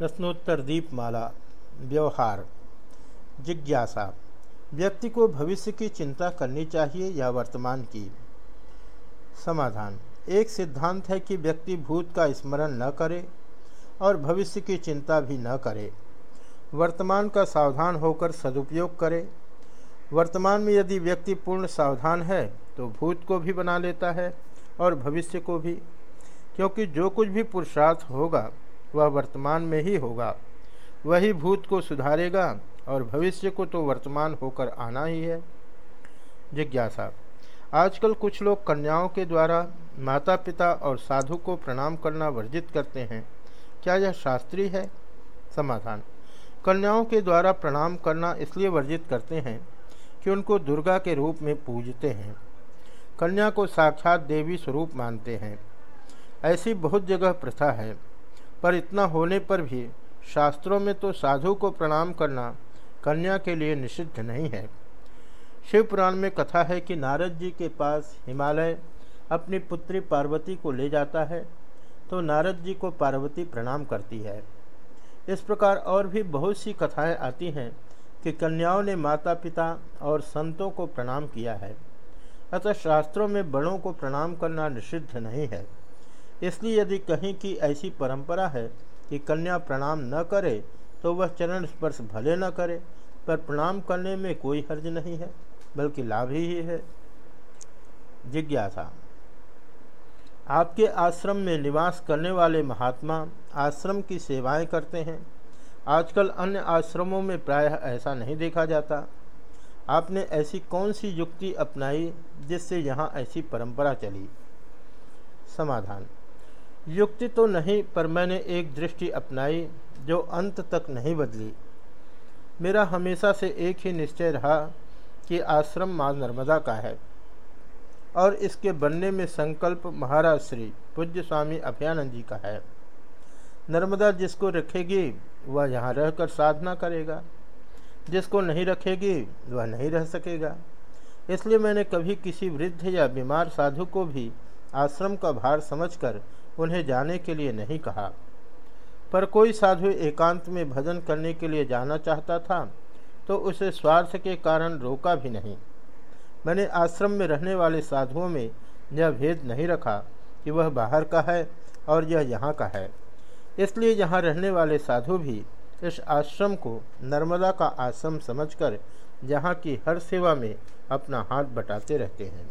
प्रश्नोत्तर दीपमाला, व्यवहार, जिज्ञासा। व्यक्ति को भविष्य की चिंता करनी चाहिए या वर्तमान की? समाधान। एक सिद्धांत है कि व्यक्ति भूत का स्मरण न करे और भविष्य की चिंता भी न करे। वर्तमान का सावधान होकर सदुपयोग करे। वर्तमान में यदि व्यक्ति पूर्ण सावधान है तो भूत को भी बना लेता है और भविष्य को भी, क्योंकि जो कुछ भी पुरुषार्थ होगा वह वर्तमान में ही होगा। वही भूत को सुधारेगा और भविष्य को तो वर्तमान होकर आना ही है। जिज्ञासा। आजकल कुछ लोग कन्याओं के द्वारा माता पिता और साधु को प्रणाम करना वर्जित करते हैं। क्या यह शास्त्रीय है? समाधान। कन्याओं के द्वारा प्रणाम करना इसलिए वर्जित करते हैं कि उनको दुर्गा के रूप में पूजते हैं। कन्या को साक्षात देवी स्वरूप मानते हैं। ऐसी बहुत जगह प्रथा है। पर इतना होने पर भी शास्त्रों में तो साधु को प्रणाम करना कन्या के लिए निषिद्ध नहीं है। शिव पुराण में कथा है कि नारद जी के पास हिमालय अपनी पुत्री पार्वती को ले जाता है तो नारद जी को पार्वती प्रणाम करती है। इस प्रकार और भी बहुत सी कथाएँ आती हैं कि कन्याओं ने माता पिता और संतों को प्रणाम किया है। अतः शास्त्रों में बड़ों को प्रणाम करना निषिद्ध नहीं है। इसलिए यदि कहीं की ऐसी परंपरा है कि कन्या प्रणाम न करे तो वह चरण स्पर्श भले न करे, पर प्रणाम करने में कोई हर्ज नहीं है, बल्कि लाभ ही है। जिज्ञासा। आपके आश्रम में निवास करने वाले महात्मा आश्रम की सेवाएँ करते हैं। आजकल अन्य आश्रमों में प्रायः ऐसा नहीं देखा जाता। आपने ऐसी कौन सी युक्ति अपनाई जिससे यहाँ ऐसी परंपरा चली? समाधान। युक्ति तो नहीं, पर मैंने एक दृष्टि अपनाई जो अंत तक नहीं बदली। मेरा हमेशा से एक ही निश्चय रहा कि आश्रम माँ नर्मदा का है। और इसके बनने में संकल्प महाराज श्री पूज्य स्वामी अभयानंद जी का है। नर्मदा जिसको रखेगी, वह यहाँ रहकर साधना करेगा। जिसको नहीं रखेगी, वह नहीं रह सकेगा। इसलिए मैंने कभी किसी वृद्ध या बीमार साधु को भी आश्रम का भार समझकर उन्हें जाने के लिए नहीं कहा। पर कोई साधु एकांत में भजन करने के लिए जाना चाहता था तो उसे स्वार्थ के कारण रोका भी नहीं। मैंने आश्रम में रहने वाले साधुओं में यह भेद नहीं रखा कि वह बाहर का है और यह यहाँ का है। इसलिए यहाँ रहने वाले साधु भी इस आश्रम को नर्मदा का आश्रम समझकर यहाँ की हर सेवा में अपना हाथ बटाते रहते हैं।